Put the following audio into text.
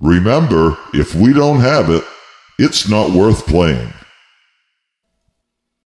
Remember, if we don't have it, it's not worth playing.